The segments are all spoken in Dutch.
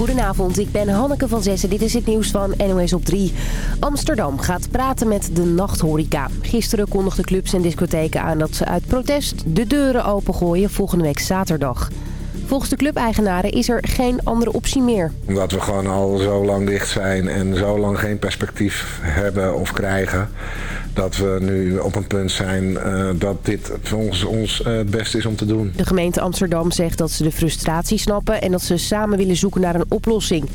Goedenavond, ik ben Hanneke van Zessen. Dit is het nieuws van NOS op 3. Amsterdam gaat praten met de nachthoreca. Gisteren kondigden clubs en discotheken aan dat ze uit protest de deuren opengooien volgende week zaterdag. Volgens de clubeigenaren is er geen andere optie meer. Omdat we gewoon al zo lang dicht zijn en zo lang geen perspectief hebben of krijgen... dat we nu op een punt zijn uh, dat dit volgens ons uh, het beste is om te doen. De gemeente Amsterdam zegt dat ze de frustratie snappen... en dat ze samen willen zoeken naar een oplossing.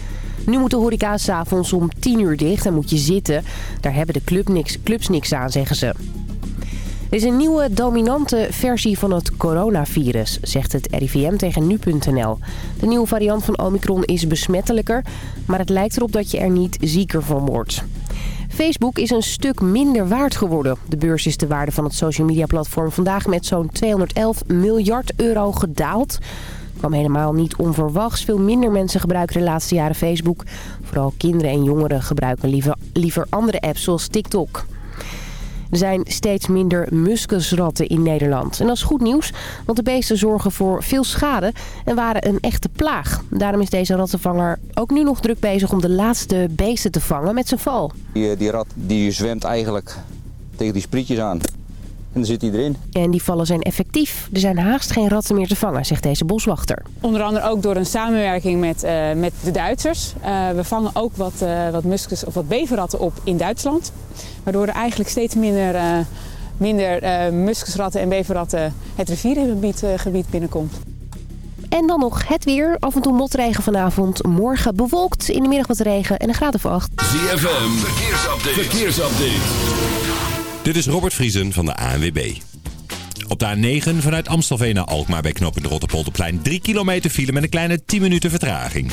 Nu moet de horeca s'avonds om 10 uur dicht en moet je zitten. Daar hebben de club niks, clubs niks aan, zeggen ze. Er is een nieuwe dominante versie van het coronavirus, zegt het RIVM tegen nu.nl. De nieuwe variant van Omicron is besmettelijker, maar het lijkt erop dat je er niet zieker van wordt. Facebook is een stuk minder waard geworden. De beurs is de waarde van het social media platform vandaag met zo'n 211 miljard euro gedaald. kwam helemaal niet onverwachts. Veel minder mensen gebruiken de laatste jaren Facebook. Vooral kinderen en jongeren gebruiken liever, liever andere apps zoals TikTok. Er zijn steeds minder muskusratten in Nederland. En dat is goed nieuws, want de beesten zorgen voor veel schade en waren een echte plaag. Daarom is deze rattenvanger ook nu nog druk bezig om de laatste beesten te vangen met zijn val. Die, die rat die zwemt eigenlijk tegen die sprietjes aan. En dan zit hij erin. En die vallen zijn effectief. Er zijn haast geen ratten meer te vangen, zegt deze boswachter. Onder andere ook door een samenwerking met, uh, met de Duitsers. Uh, we vangen ook wat, uh, wat, muskus, of wat beverratten op in Duitsland. Waardoor er eigenlijk steeds minder, minder muskusratten en beverratten het riviergebied gebied binnenkomt. En dan nog het weer. Af en toe motregen vanavond. Morgen bewolkt. In de middag wat regen en een graad of acht. ZFM. Verkeersupdate. Verkeersupdate. Dit is Robert Vriesen van de ANWB. Op de A9 vanuit Amstelveen naar Alkmaar bij knooppunt Rotterpolderplein 3 kilometer file met een kleine 10 minuten vertraging.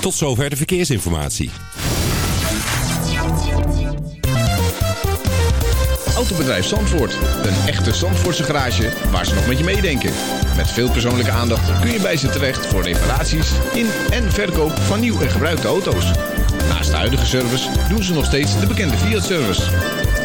Tot zover de verkeersinformatie. Autobedrijf Zandvoort. Een echte Zandvoortse garage waar ze nog met je meedenken. Met veel persoonlijke aandacht kun je bij ze terecht voor reparaties in en verkoop van nieuw en gebruikte auto's. Naast de huidige service doen ze nog steeds de bekende Fiat-service.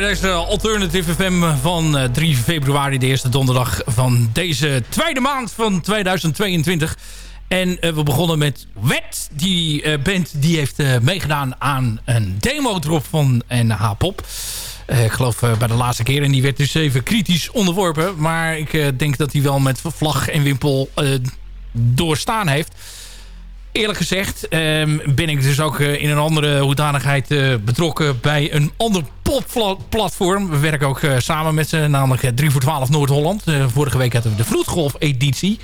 Bij deze Alternative FM van 3 februari, de eerste donderdag van deze tweede maand van 2022. En we begonnen met Wet. Die band die heeft meegedaan aan een demo-drop van NH Pop. ik geloof bij de laatste keer. En die werd dus even kritisch onderworpen. Maar ik denk dat hij wel met vlag en wimpel doorstaan heeft eerlijk gezegd ehm, ben ik dus ook eh, in een andere hoedanigheid uh, betrokken bij een ander popplatform. We werken ook uh, samen met ze, namelijk 3 voor 12 Noord-Holland. vorige week hadden we de Vloedgolf-editie.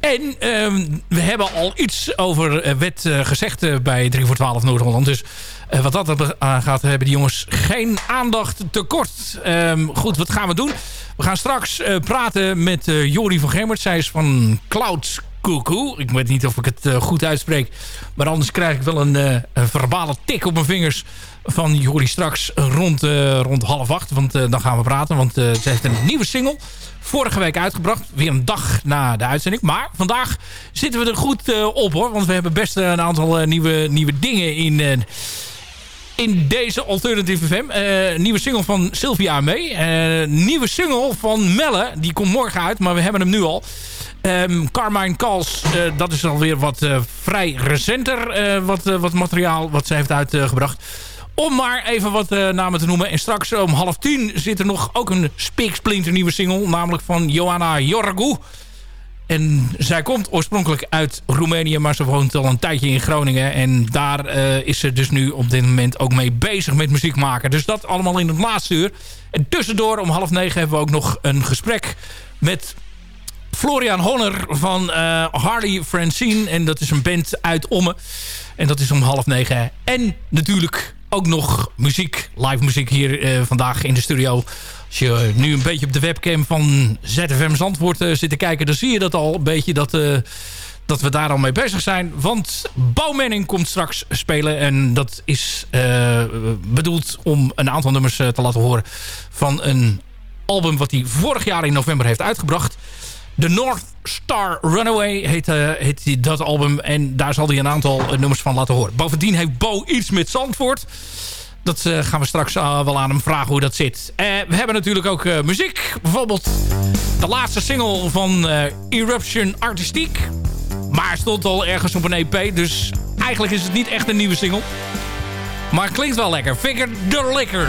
En ehm, we hebben al iets over wet gezegd bij 3 voor 12 Noord-Holland. Dus wat dat gaat, hebben die jongens geen aandacht tekort. Um, goed, wat gaan we doen? We gaan straks praten met Jori van Gemert. Zij is van Cloud Ik weet niet of ik het uh, goed uitspreek. Maar anders krijg ik wel een, uh, een verbale tik op mijn vingers van Jori straks rond, uh, rond half acht. Want dan gaan we praten. Want ze heeft een nieuwe single vorige week uitgebracht. Weer een dag na de uitzending. Maar vandaag zitten we er goed op hoor. Want we hebben best een aantal nieuwe, nieuwe dingen in in deze Alternative FM. Uh, nieuwe single van Sylvia mee. Uh, nieuwe single van Melle. Die komt morgen uit, maar we hebben hem nu al. Um, Carmine Kals, uh, dat is alweer wat uh, vrij recenter uh, wat, wat materiaal wat ze heeft uitgebracht. Om maar even wat namen te noemen. En straks om half tien zit er nog ook een spiksplinter nieuwe single. Namelijk van Johanna Jorgu. En zij komt oorspronkelijk uit Roemenië, maar ze woont al een tijdje in Groningen. En daar is ze dus nu op dit moment ook mee bezig met muziek maken. Dus dat allemaal in het laatste uur. En tussendoor om half negen hebben we ook nog een gesprek met Florian Honner van uh, Harley Francine. En dat is een band uit Omme. En dat is om half negen. En natuurlijk ook nog muziek, live muziek hier uh, vandaag in de studio. Als je nu een beetje op de webcam van ZFM Zandvoort uh, zit te kijken... dan zie je dat al een beetje dat, dat we daar al mee bezig zijn. Want Bouwmenning komt straks spelen. En dat is bedoeld om een aantal nummers te laten horen... van een album wat hij vorig jaar in november heeft uitgebracht... The North Star Runaway heet, uh, dat album. En daar zal hij een aantal uh, nummers van laten horen. Bovendien heeft Bo iets met Zandvoort. Dat uh, gaan we straks wel aan hem vragen hoe dat zit. we hebben natuurlijk ook muziek. Bijvoorbeeld de laatste single van Eruption Artistiek. Maar stond al ergens op een EP. Dus eigenlijk is het niet echt een nieuwe single. Maar klinkt wel lekker. Figure the Liquor.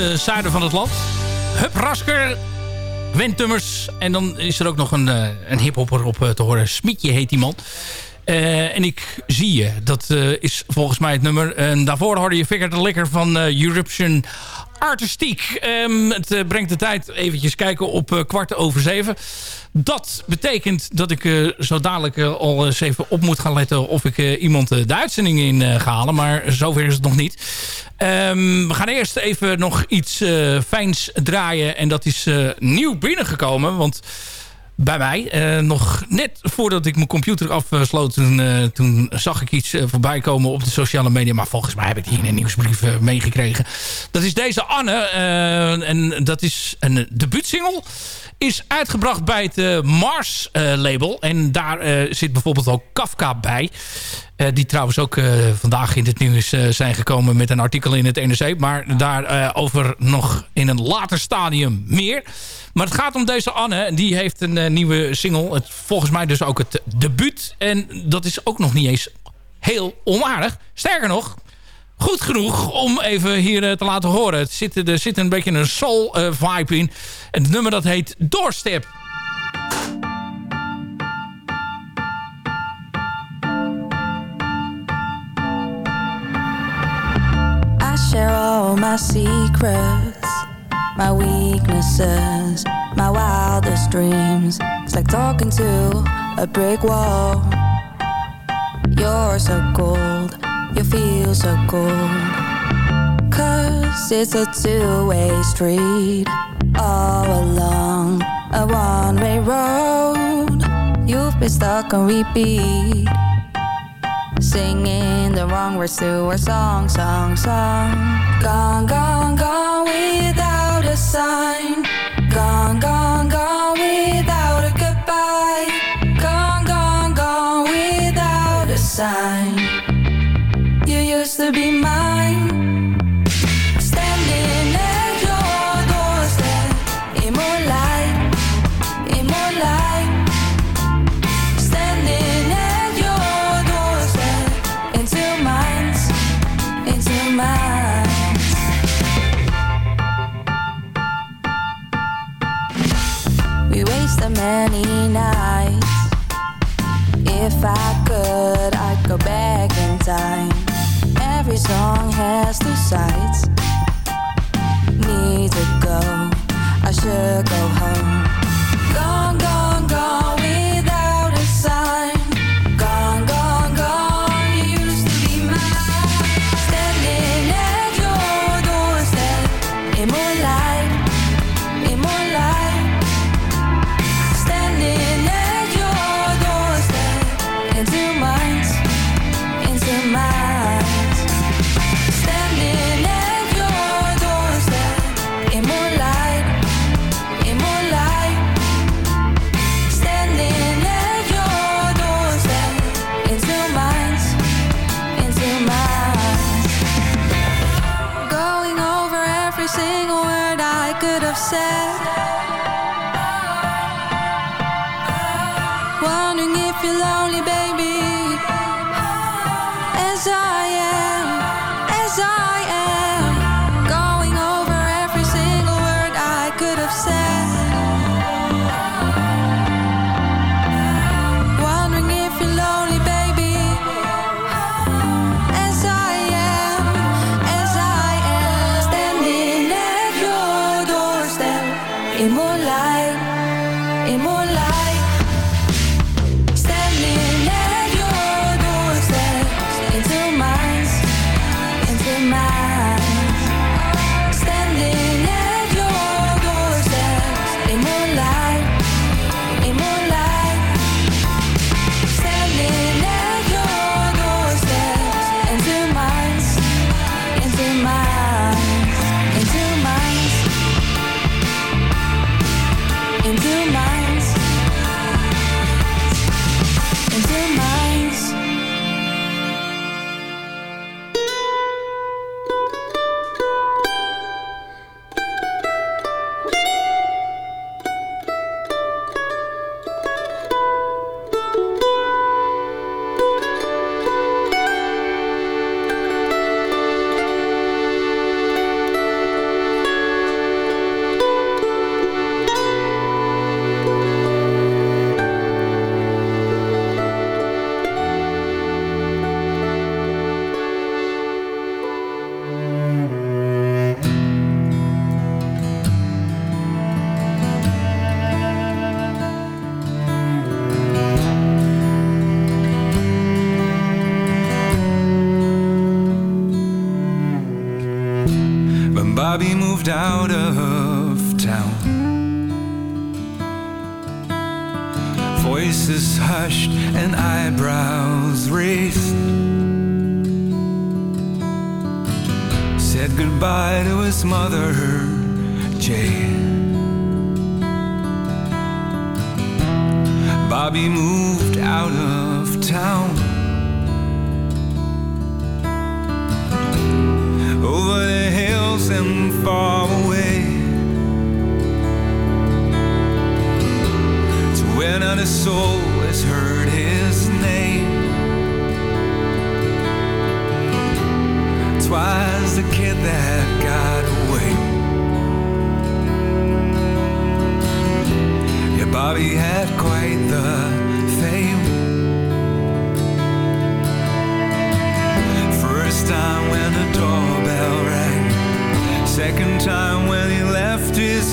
Het uh, zuiden van het land. Hup Rasker. En dan is er ook nog een, uh, een hiphopper op uh, te horen. Smietje heet die man. en ik zie je. Dat is volgens mij het nummer. En daarvoor hoorde je Figure the Liquor van Eruption Artistiek. Um, het brengt de tijd eventjes kijken op kwart over zeven. Dat betekent dat ik uh, zo dadelijk al eens even op moet gaan letten... of ik iemand de uitzending in ga halen. Maar zover is het nog niet. Um, we gaan eerst even nog iets fijns draaien. En dat is nieuw binnengekomen. Want bij mij. nog net voordat ik mijn computer afsloot, toen, toen zag ik iets voorbij komen op de sociale media. Maar volgens mij heb ik hier een nieuwsbrief meegekregen. Dat is deze Anne. en dat is een debuutsingle is uitgebracht bij het Mars label. En daar zit bijvoorbeeld ook Kafka bij. Die trouwens ook vandaag in het nieuws zijn gekomen met een artikel in het NRC. Maar daarover nog in een later stadium meer. Maar het gaat om deze Anne. Die heeft een nieuwe single. Het, volgens mij dus ook het debuut. En dat is ook nog niet eens heel onaardig. Sterker nog, goed genoeg om even hier eh, te laten horen. Het zit, er zit een beetje een soul uh, vibe in. Het nummer dat heet Doorstep. Share all my secrets, my weaknesses, my wildest dreams. It's like talking to a brick wall. You're so cold. you feel so good. Cause it's a two-way street all along a one-way road. You've been stuck on repeat. Singing the wrong words to our song, song, song. Gone, gone, gone without a sign. Gone, gone, gone without a goodbye. Gone, gone, gone without a sign. You used to be mine. many nights. If I could, I'd go back in time. Every song has two sides. Need to go, I should go home. Gone, gone.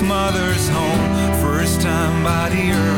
mother's home. First time by the earth.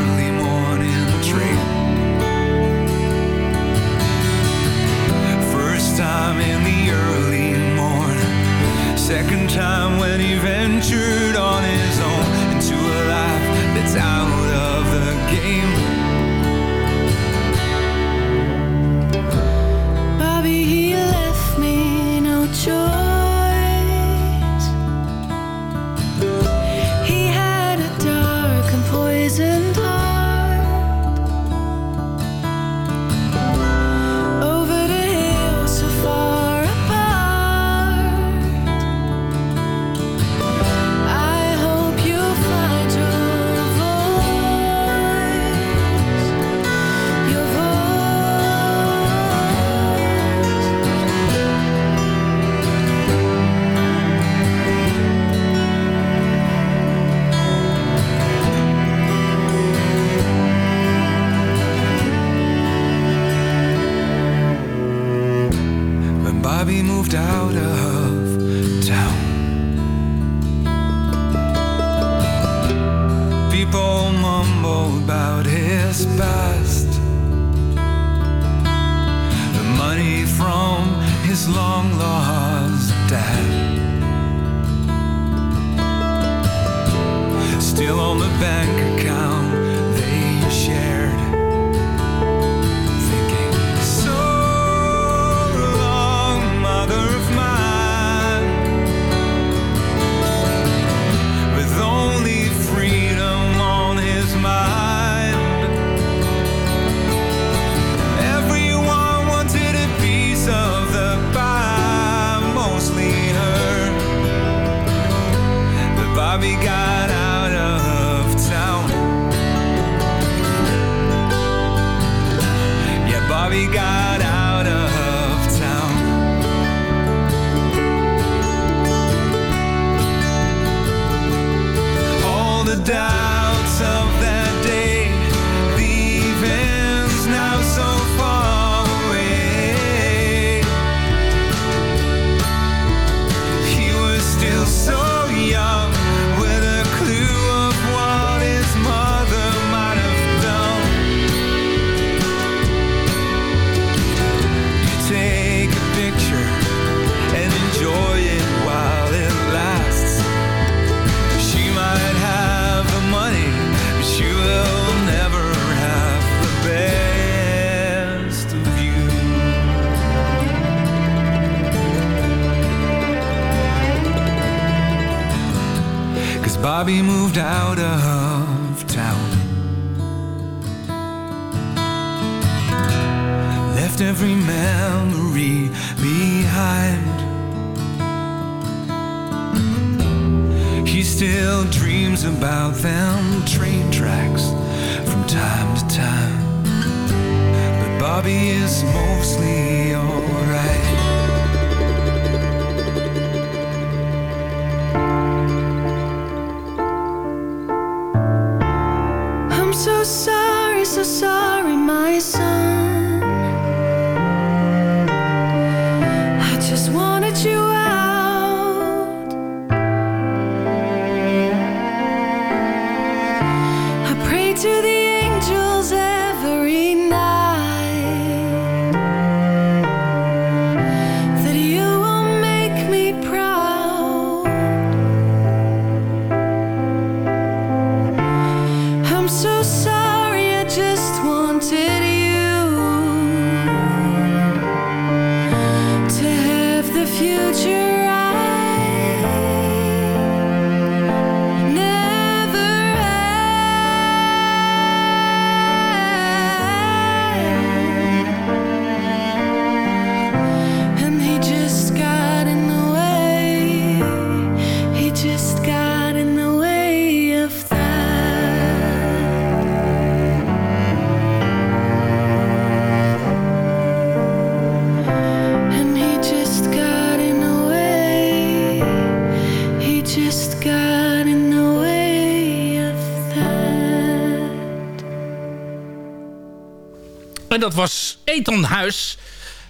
Dat was Ethan Huis.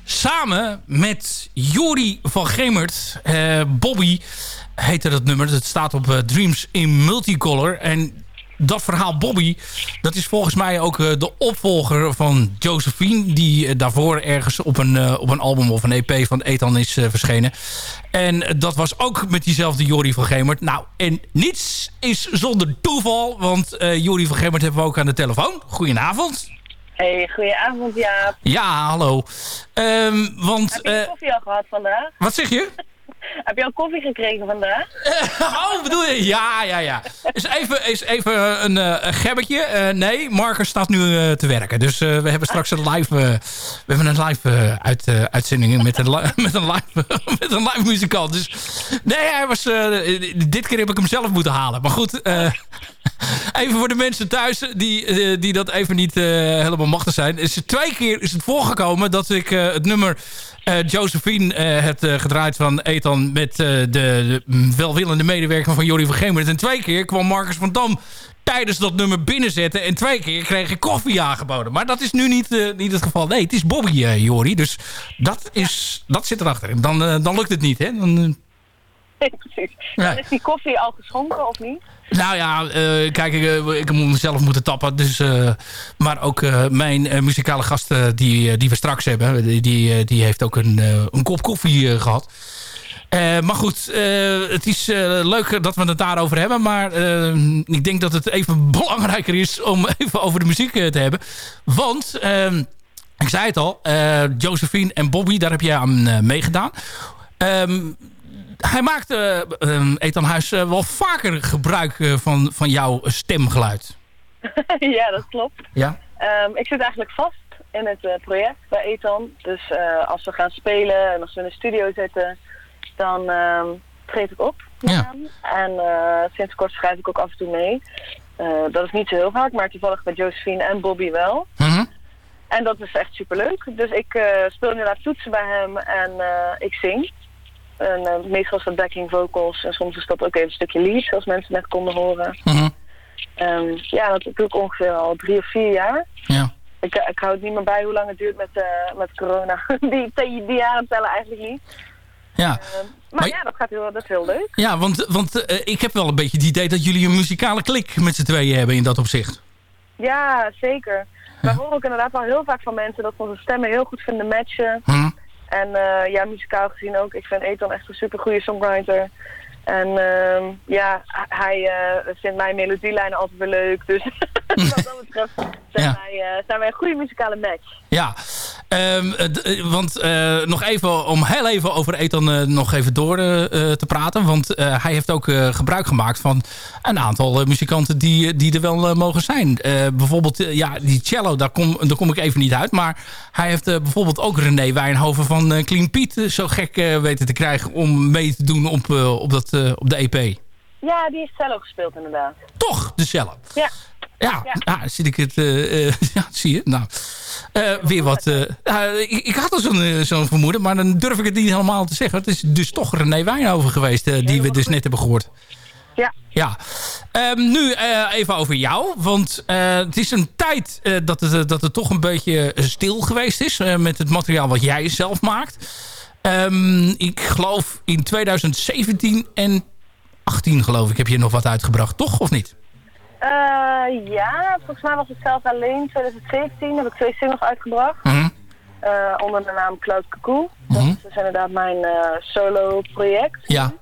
Samen met Jori van Gemert. Eh, Bobby heette dat nummer. Dat staat op eh, Dreams in Multicolor. En dat verhaal Bobby... dat is volgens mij ook eh, de opvolger van Josephine... die daarvoor ergens op een, op een album of een EP van Ethan is verschenen. En dat was ook met diezelfde Jori van Gemert. Nou, en niets is zonder toeval... want Jori van Gemert hebben we ook aan de telefoon. Goedenavond. Hey, goedenavond Jaap. Ja, hallo. Ehm, want... Heb je eh, koffie al gehad vandaag? wat zeg je? Heb je al koffie gekregen vandaag? oh, bedoel je? Ja, ja, ja. Is even, is even een, eh, een gebbetje. Eh, nee, Marcus staat nu eh, te werken. Dus we hebben straks een live, we hebben een live uit, uitzending met een, met, een live, met een live muzikant. Dus nee, hij was, dit keer heb ik hem zelf moeten halen. Maar goed, even voor de mensen thuis die, die dat even niet helemaal machtig zijn. Is het twee keer is het voorgekomen dat ik het nummer Josephine heb gedraaid van Ethan met eh, de, de welwillende medewerker van Jordi van Gemert. En twee keer kwam Marcus van Dam tijdens dat nummer binnenzetten. En twee keer kreeg ik koffie aangeboden. Maar dat is nu niet, eh, niet het geval. Nee, het is Bobby, eh Jori. Dus dat, is, dat zit erachter. En dan, dan lukt het niet, hè? Dan, Nee, precies. Ja. Is die koffie al geschonken of niet? Nou ja, kijk, ik, ik moet mezelf moeten tappen. Dus, maar ook mijn muzikale gast die, die we straks hebben... die, die, heeft ook een, een kop koffie eh, gehad. Eh, maar goed, eh, het is eh, leuk dat we het daarover hebben. Maar ik denk dat het even belangrijker is om even over de muziek te hebben. Want, eh, ik zei het al, Josephine en Bobby, daar heb jij aan meegedaan. Ehm, hij maakte uh, Ethan Huis wel vaker gebruik van, van jouw stemgeluid. ja, dat klopt. Ja? Ehm, ik zit eigenlijk vast in het project bij Ethan. Dus als we gaan spelen en als we in de studio zitten, dan ehm treed ik op met Ja. En eh, sinds kort schrijf ik ook af en toe mee. Eh, dat is niet zo heel vaak, maar toevallig bij Josephine en Bobby wel. Mhm. En dat is echt superleuk. Dus ik eh, speel inderdaad toetsen bij hem en ik zing. En meestal is dat backing vocals en soms is dat ook even een stukje lead, zoals mensen net konden horen. Ehm, ja, dat doe ik ongeveer al drie of vier jaar. Ja. Ik, ik hou het niet meer bij hoe lang het duurt met, met corona. die, die, die jaren tellen eigenlijk niet. Ja. Ehm, maar, Maar- ja, dat, gaat heel, dat is heel leuk. Ja, want, want eh, ik heb wel een beetje het idee dat jullie een muzikale klik met z'n tweeën hebben in dat opzicht. Ja, zeker. Wij horen ook inderdaad wel heel vaak van mensen dat we onze stemmen heel goed vinden matchen. Mhm. En eh, ja, muzikaal gezien ook. Ik vind Ethan echt een super goede songwriter. En ehm, ja, hij eh, vindt mijn melodielijnen altijd weer leuk. Dus wat dat betreft zijn, Ja. wij, eh, zijn wij een goede muzikale match. Ja, Ehm, eh, eh, want eh, nog even om heel even over Ethan nog even door te praten. Want hij heeft ook gebruik gemaakt van een aantal muzikanten die, die er wel mogen zijn. Bijvoorbeeld, ja, die cello, daar kom, daar kom ik even niet uit. Maar hij heeft bijvoorbeeld ook René Wijnhoven van Clean Piet zo gek weten te krijgen om mee te doen op, op, dat, op de EP. Ja, die heeft cello gespeeld inderdaad. Toch, de cello. Ja. Ja, ja. zit ik het... eh, eh, ja, zie je. Nou, eh, weer wat... ik, ik had al zo'n zo'n vermoeden, maar dan durf ik het niet helemaal te zeggen. Het is dus toch René Wijnhoven geweest, die we dus net hebben gehoord. Ja. Ja. Ehm, nu even over jou. Want het is een tijd dat, het, dat het toch een beetje stil geweest is... met het materiaal wat jij zelf maakt. Ehm, ik geloof in 2017 en 18 geloof ik heb je nog wat uitgebracht, toch? Of niet? Eh, ja, volgens mij was het zelf alleen 2017 heb ik twee singles uitgebracht. Mhm. Eh, onder de naam Cloud Cuckoo. Dat is dus inderdaad mijn eh, solo project. Ja.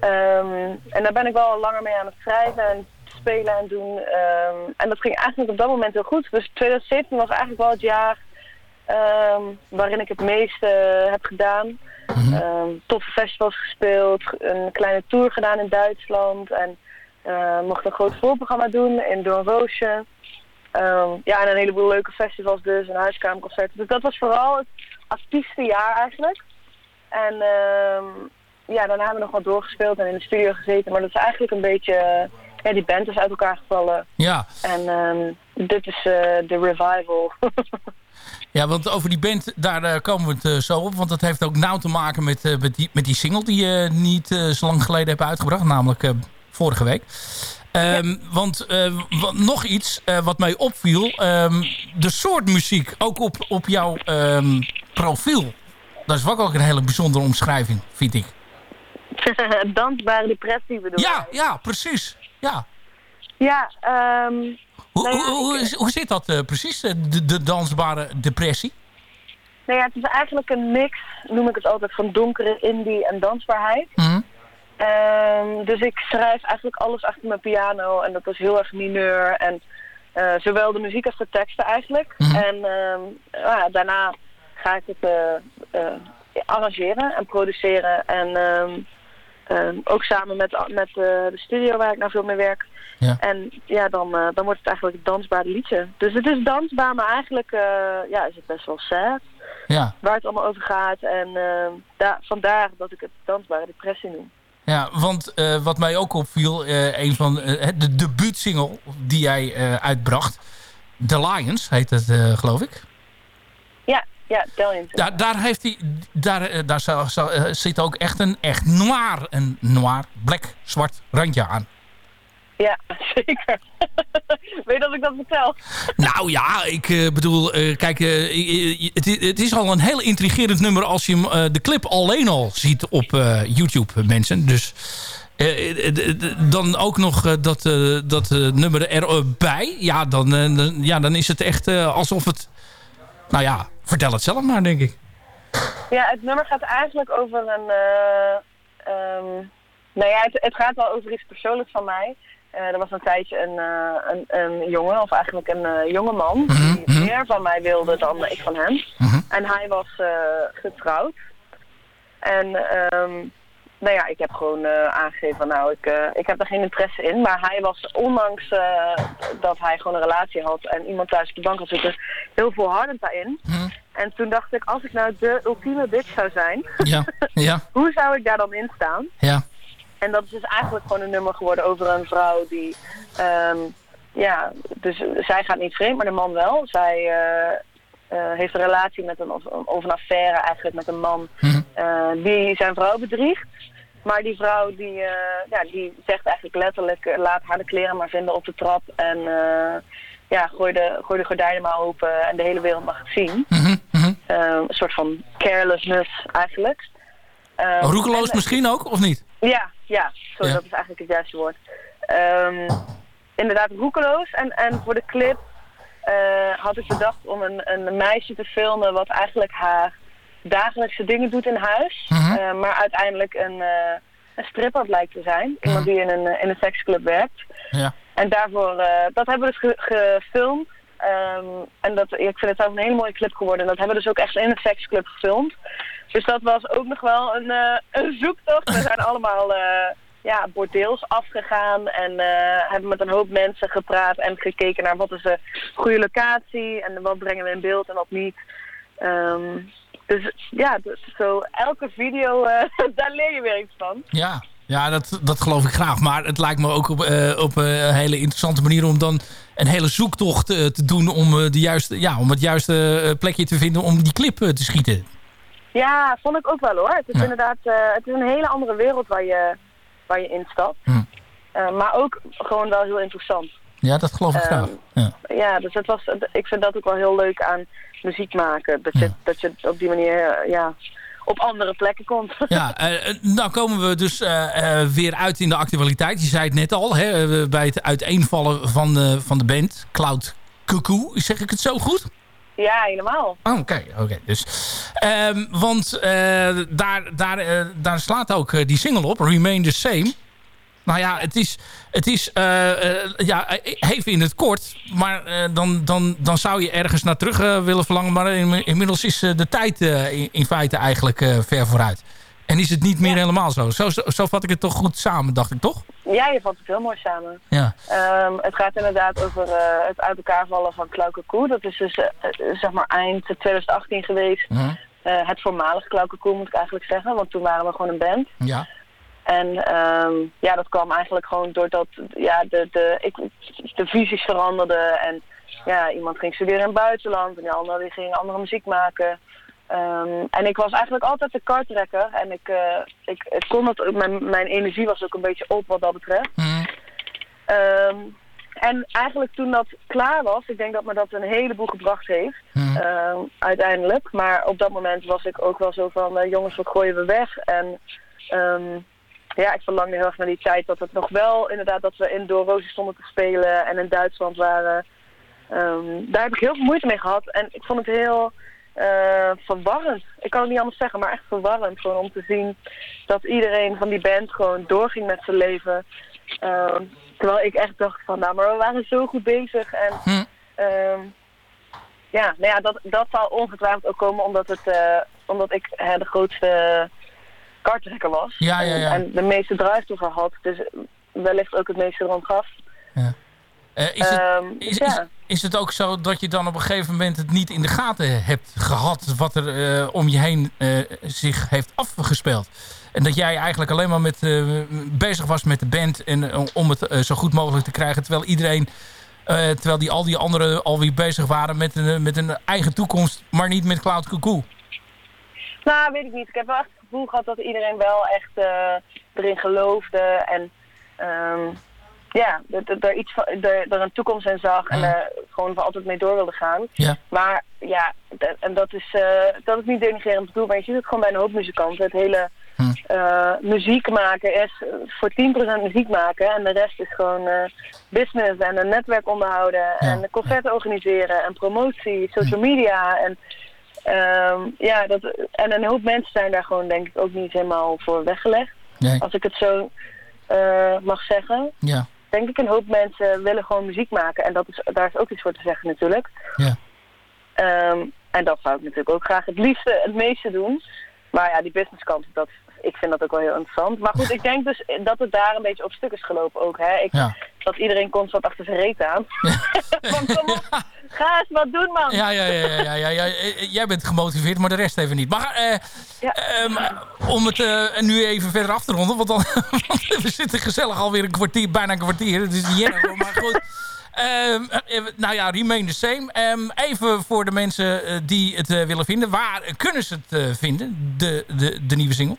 Ehm, en daar ben ik wel al langer mee aan het schrijven en spelen en doen. Ehm, en dat ging eigenlijk op dat moment heel goed. Dus 2017 was eigenlijk wel het jaar ehm, waarin ik het meeste heb gedaan. Ehm, toffe festivals gespeeld, een kleine tour gedaan in Duitsland. En eh, mocht een groot voorprogramma doen in Doornroosje. Ehm ja, en een heleboel leuke festivals dus, en huiskamerconcerten. Dus dat was vooral het actiefste jaar eigenlijk. En ehm, ja, daarna hebben we nog wat doorgespeeld en in de studio gezeten. Maar dat is eigenlijk een beetje... eh, ja, die band is uit elkaar gevallen. Ja. En ehm, dit is eh, de revival. Ja, want over die band, daar komen we het zo op. Want dat heeft ook nauw te maken met, met, die, met die single die je niet zo lang geleden hebt uitgebracht. Namelijk vorige week. Ehm, Want eh, nog iets eh, wat mij opviel. ehm, de soort muziek, ook op, op jouw ehm, profiel. Dat is ook een hele bijzondere omschrijving, vind ik. Dansbare depressie bedoel Ja, ja, precies. Ja. Ja, Hoe, nou ja, hoe, hoe, ik- is- hoe zit dat eh, precies, de, de dansbare depressie? Nou ja, het is eigenlijk een mix, noem ik het altijd, van donkere indie en dansbaarheid. Mhm. Ehm, dus ik schrijf eigenlijk alles achter mijn piano en dat is heel erg mineur. En eh, zowel de muziek als de teksten eigenlijk. En ehm, ja, daarna ga ik het eh, eh, arrangeren en produceren. En ehm, ook samen met, met de studio waar ik nou veel mee werk. Ja. En ja, dan, dan wordt het eigenlijk dansbaar liedje. Dus het is dansbaar, maar eigenlijk ja, is het best wel sad. Ja. Waar het allemaal over gaat. En daar vandaar dat ik het dansbare depressie noem. Ja, want eh, wat mij ook opviel, eh, een van eh, de debuutsingle die jij uitbracht, The Lions heet het, geloof ik. Ja, ja, Delians. Daar, daar, heeft hij, daar, daar zit ook echt een echt noir, een noir, black, zwart randje aan. Ja, zeker. Weet dat ik dat vertel? Nou ja, ik eh, bedoel, eh, kijk, eh, het, het is al een heel intrigerend nummer als je hem, de clip alleen al ziet op YouTube, mensen. Dus dan ook nog dat, dat nummer erbij. Ja dan, ja, dan is het echt alsof het... Nou ja, vertel het zelf maar, denk ik. Ja, het nummer gaat eigenlijk over een... eh, ehm, nou ja, het, het gaat wel over iets persoonlijks van mij. Eh, er was een tijdje een, eh, een, een jongen, of eigenlijk een eh, jonge man, die meer van mij wilde dan ik van hem. En hij was getrouwd. En ehm, nou ja, ik heb gewoon eh, aangegeven nou, ik, ik heb er geen interesse in. Maar hij was, ondanks dat hij gewoon een relatie had en iemand thuis op de bank had zitten, heel volhardend daarin. En toen dacht ik, als ik nou de ultieme bitch zou zijn, Ja, ja, hoe zou ik daar dan in staan? ja. En dat is dus eigenlijk gewoon een nummer geworden over een vrouw die, ehm, ja, dus zij gaat niet vreemd, maar de man wel. Zij eh, eh, heeft een relatie met een, of, of een affaire eigenlijk met een man eh, die zijn vrouw bedriegt. Maar die vrouw die, ja, die zegt eigenlijk letterlijk, laat haar de kleren maar vinden op de trap en ja, gooi de, gooi de gordijnen maar open en de hele wereld mag het zien. Eh, een soort van carelessness eigenlijk. Roekeloos en- misschien ook, of niet? ja, ja. Sorry, Ja. dat is eigenlijk het juiste woord. Ehm, inderdaad, roekeloos. En, en voor de clip eh, had ik bedacht om een, een meisje te filmen wat eigenlijk haar dagelijkse dingen doet in huis. Eh, maar uiteindelijk een, eh een stripper blijkt te zijn. Iemand die in een, in een seksclub werkt. Ja. En daarvoor, dat hebben we dus ge- gefilmd. Ehm, en dat, ik vind het zelf een hele mooie clip geworden. En dat hebben we dus ook echt in een seksclub gefilmd. Dus dat was ook nog wel een, eh, een zoektocht. We zijn allemaal eh, ja, bordeels afgegaan en eh, hebben met een hoop mensen gepraat en gekeken naar wat is de goede locatie en wat brengen we in beeld en wat niet. Ehm, dus ja, dus zo elke video, daar leer je weer iets van. Ja, ja dat, dat geloof ik graag. Maar het lijkt me ook op, eh, op een hele interessante manier om dan een hele zoektocht eh, te doen om, eh, de juiste, ja, om het juiste eh, plekje te vinden om die clip eh, te schieten. Ja, vond ik ook wel hoor. Het is Ja. inderdaad eh, het is een hele andere wereld waar je, waar je instapt. Hm. Eh, maar ook gewoon wel heel interessant. Ja, dat geloof ik Ehm, graag. Ja. Ja, dus het was, ik vind dat ook wel heel leuk aan muziek maken. Dat je, dat je op die manier eh, ja, op andere plekken komt. Ja, eh, eh, nou komen we dus eh, weer uit in de actualiteit. Je zei het net al, hè, bij het uiteenvallen van, de van de band. Cloud Cuckoo, zeg ik het zo goed? ja, helemaal. Oh, Oké, oké. Dus, ehm, want daar, daar, daar slaat ook die single op, Remain the Same. Nou ja, het is, het is eh, eh, ja, even in het kort. Maar eh, dan, dan, dan zou je ergens naar terug willen verlangen. Maar in- inmiddels is de tijd in, in feite eigenlijk ver vooruit. En is het niet meer helemaal zo. zo. Zo zo vat ik het toch goed samen, dacht ik toch? Ja, je vat het heel mooi samen. Ja. Ehm, het gaat inderdaad over het uit elkaar vallen van Klauke Koe. Dat is dus zeg maar eind 2018 geweest. Hm? Eh, het voormalige Klauke Koe moet ik eigenlijk zeggen. Want toen waren we gewoon een band. Ja. En ehm, ja, dat kwam eigenlijk gewoon doordat ja, de, de, ik, de visies veranderden. En ja, iemand ging studeren in het buitenland en de ander die ging andere muziek maken. Ehm, en ik was eigenlijk altijd de kartrekker. En ik, eh, ik, ik kon het, mijn, mijn energie was ook een beetje op wat dat betreft. Ehm, en eigenlijk toen dat klaar was, ik denk dat me dat een heleboel gebracht heeft. ehm, uiteindelijk. Maar op dat moment was ik ook wel zo van, eh, jongens, wat gooien we weg? En ehm, ja, ik verlangde heel erg naar die tijd dat het nog wel, inderdaad, dat we in Doorrozen stonden te spelen en in Duitsland waren. Ehm, daar heb ik heel veel moeite mee gehad. En ik vond het heel eh, verwarrend. Ik kan het niet anders zeggen, maar echt verwarrend. Gewoon om te zien dat iedereen van die band gewoon doorging met zijn leven. Ehm, terwijl ik echt dacht van, nou, maar we waren zo goed bezig. En ehm, ja, nou ja, dat, dat zal ongetwijfeld ook komen omdat, het, eh, omdat ik eh, de grootste karttrekker was. Ja, ja, ja. En, de meeste drive ervoor had. Dus wellicht ook het meeste erom gaf. Eh, is, het, Ehm, is, ja. is, is het ook zo dat je dan op een gegeven moment het niet in de gaten hebt gehad wat er eh, om je heen eh, zich heeft afgespeeld? En dat jij eigenlijk alleen maar met, bezig was met de band en om het zo goed mogelijk te krijgen, terwijl iedereen, terwijl die al die anderen alweer bezig waren met een, met een eigen toekomst, maar niet met Cloud Cuckoo. Nou, weet ik niet. Ik heb wel echt het gevoel gehad dat iedereen wel echt eh, erin geloofde. En ehm, ja, er iets van, er, een toekomst in zag en er gewoon voor altijd mee door wilde gaan. Ja. Maar ja, en dat is, eh, dat is niet denigrerend bedoeld, maar je ziet het gewoon bij een hoop muzikanten. Het hele eh, muziek maken is voor 10% muziek maken en de rest is gewoon business en een netwerk onderhouden en concerten organiseren en promotie, social media en ehm, ja, dat, en een hoop mensen zijn daar gewoon denk ik ook niet helemaal voor weggelegd. Nee. Als ik het zo eh, mag zeggen Ja. denk ik een hoop mensen willen gewoon muziek maken. En dat is, daar is ook iets voor te zeggen natuurlijk. Ja. Ehm, en dat zou ik natuurlijk ook graag het liefste het meeste doen. Maar ja, die businesskant, dat, ik vind dat ook wel heel interessant. Maar goed, ik denk dus dat het daar een beetje op stuk is gelopen ook. Hè? Ik, Ja. Dat iedereen constant achter zijn reet aan. Van kom op, ga eens wat doen man. Ja, ja, ja, ja, ja, ja, ja. Eh, Jij bent gemotiveerd, maar de rest even niet. Maar eh, ehm, om het eh, nu even verder af te ronden, want, dan, we zitten gezellig alweer een kwartier, bijna een kwartier. Het is niet erg, maar goed. Ehm, eh, nou ja, Remain the Same. Ehm, even voor de mensen eh, die het eh, willen vinden. Waar kunnen ze het eh, vinden, de, de, de nieuwe single?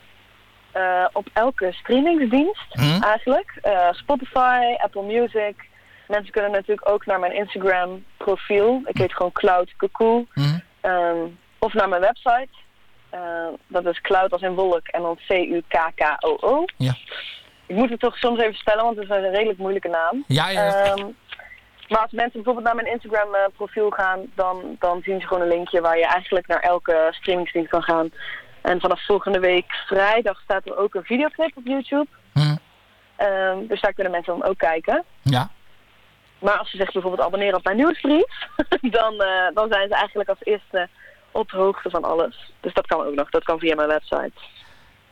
Eh, op elke streamingsdienst Mhm. eigenlijk. Eh, Spotify, Apple Music. Mensen kunnen natuurlijk ook naar mijn Instagram profiel. Ik heet gewoon Cloud Cuckoo. Ehm, of naar mijn website. Eh, dat is Cloud als in wolk en dan C-U-K-K-O-O. Ja. Ik moet het toch soms even spellen, want het is een redelijk moeilijke naam. Ja, ja. Ehm, maar als mensen bijvoorbeeld naar mijn Instagram profiel gaan, dan, dan zien ze gewoon een linkje waar je eigenlijk naar elke streamingsdienst kan gaan. En vanaf volgende week vrijdag staat er ook een videoclip op YouTube. Ehm, dus daar kunnen mensen dan ook kijken. Ja. Maar als ze zich bijvoorbeeld abonneren op mijn nieuwsbrief, dan, eh, dan zijn ze eigenlijk als eerste op de hoogte van alles. Dus dat kan ook nog. Dat kan via mijn website.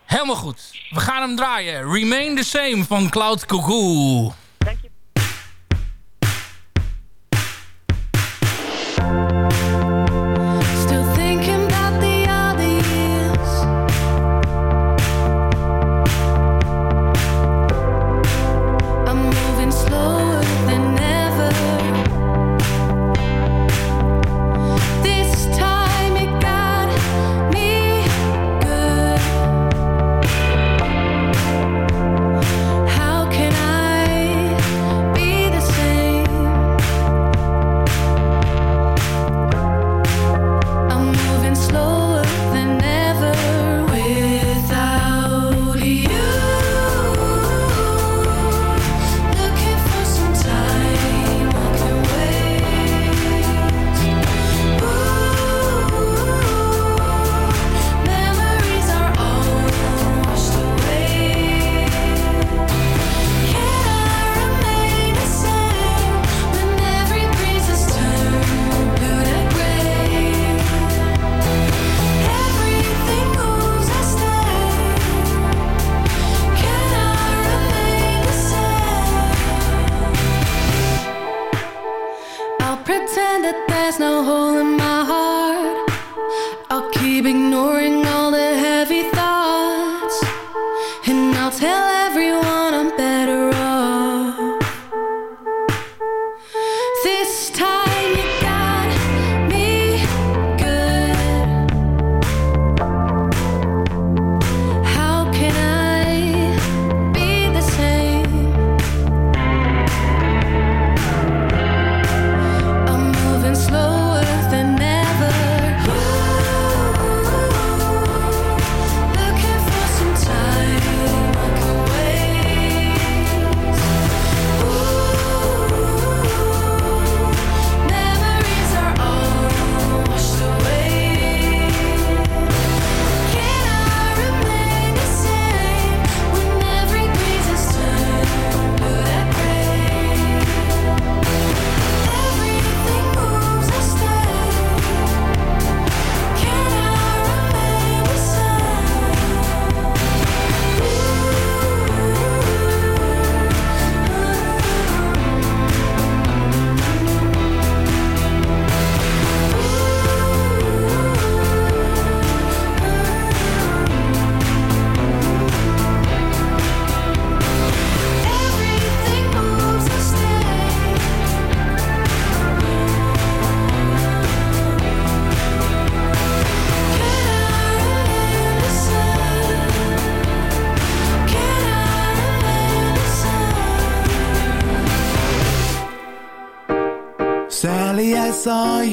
Helemaal goed. We gaan hem draaien. Remain the Same van Cloud Cuckoo.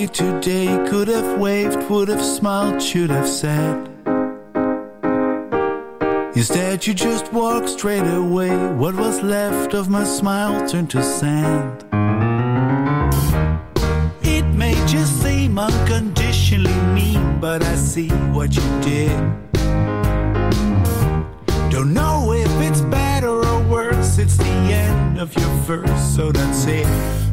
You today. Could have waved, would have smiled, should have said. Instead, you just walked straight away. What was left of my smile turned to sand. It may just seem unconditionally mean, but I see what you did. Don't know if it's better or worse. It's the end of your verse, so that's it.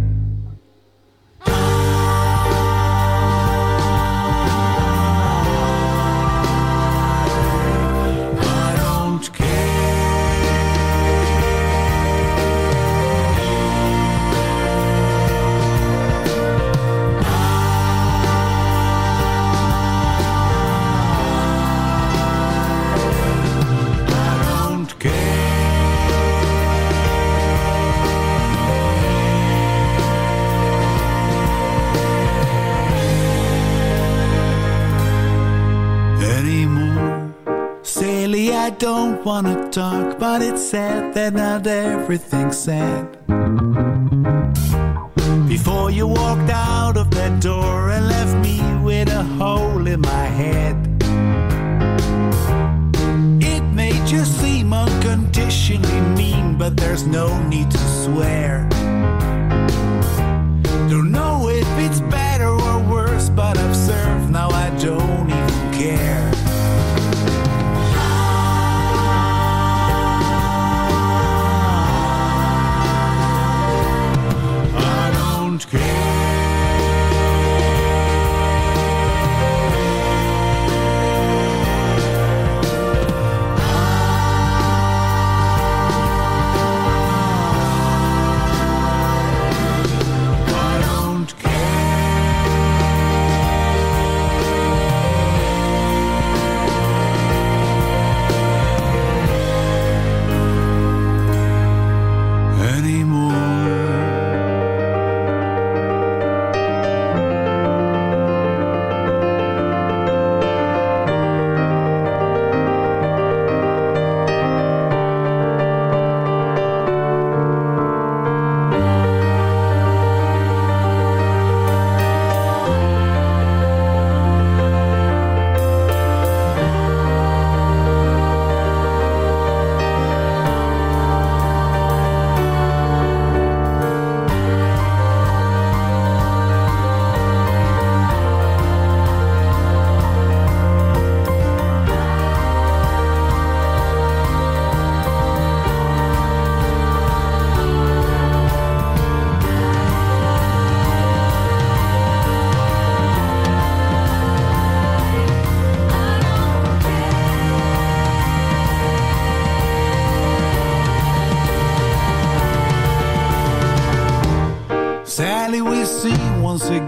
Talk, but it's sad that not everything's sad. Before you walked out of that door and left me with a hole in my head. It may just seem unconditionally mean, but there's no need to swear. Don't know if it's better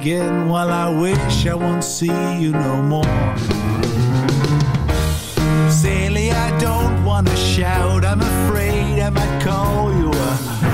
again. While I wish I won't see you no more. Sally, I don't wanna shout. I'm afraid I might call you a.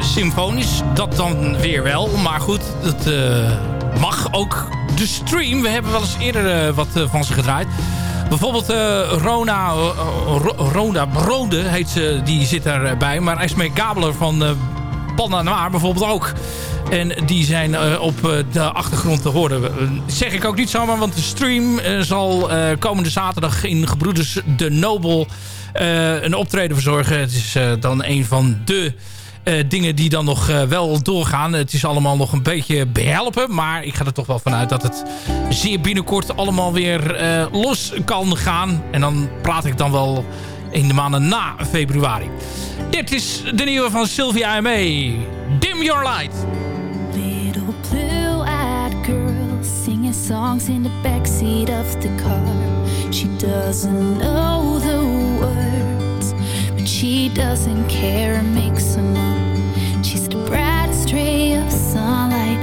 symfonisch. Dat dan weer wel. Maar goed, dat eh, mag ook de stream. We hebben wel eens eerder eh, wat eh, van ze gedraaid. Bijvoorbeeld eh, Rona, eh, Ro- Rona Brode heet ze, die zit daarbij. Maar Esme Gabler van eh Panna Noir bijvoorbeeld ook. En die zijn eh, op eh, de achtergrond te horen. Eh, zeg ik ook niet zomaar, want de stream eh, zal eh, komende zaterdag in Gebroeders de Nobel eh, een optreden verzorgen. Het is eh, dan een van de eh, dingen die dan nog eh, wel doorgaan. Het is allemaal nog een beetje behelpen. Maar ik ga er toch wel vanuit dat het zeer binnenkort allemaal weer eh, los kan gaan. En dan praat ik dan wel in de maanden na februari. Dit is de nieuwe van Sylvia M.A. Dim Your Light. Little blue-eyed girl singing songs in the backseat of the car. She doesn't know the words, but she doesn't care makes them of sunlight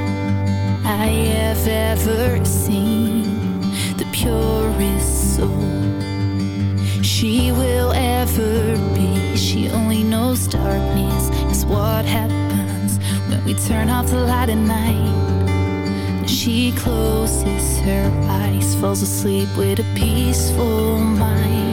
I have ever seen, the purest soul she will ever be. She only knows darkness is what happens when we turn off the light at night. She closes her eyes, falls asleep with a peaceful mind.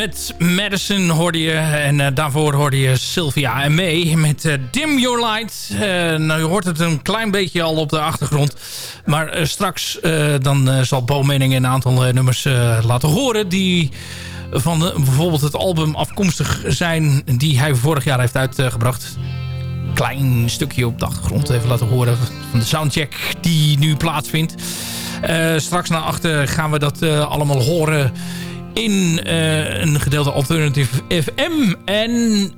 Met Madison hoorde je. En uh, daarvoor hoorde je Sylvia en May met uh, Dim Your Light. Uh, nou, je hoort het een klein beetje al op de achtergrond. Maar straks dan zal Bo een aantal nummers laten horen... die van bijvoorbeeld het album afkomstig zijn... die hij vorig jaar heeft uitgebracht. Klein stukje op de achtergrond even laten horen van de soundcheck die nu plaatsvindt. straks naar achter gaan we dat allemaal horen in uh, een gedeelte Alternative FM. En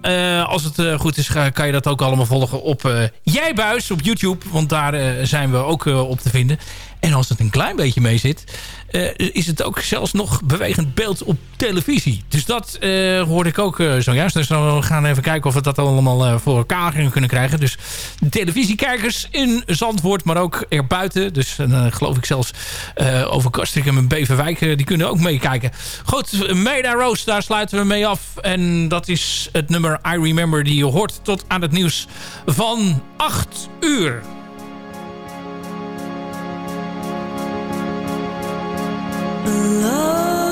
uh, als het uh, goed is, kan je dat ook allemaal volgen op Jijbuis op YouTube. Want daar zijn we ook op te vinden. En als het een klein beetje mee zit... Uh, is het ook zelfs nog bewegend beeld op televisie. Dus dat uh, hoorde ik ook uh, zojuist. Dus we gaan even kijken of we dat allemaal voor elkaar kunnen krijgen. Dus de televisiekijkers in Zandvoort, maar ook erbuiten. Dus geloof ik zelfs over Kastrikum en Beverwijk. die kunnen ook meekijken. Goed, Meda Rose, daar sluiten we mee af. En dat is het nummer I Remember die je hoort tot aan het nieuws van 8 uur. alone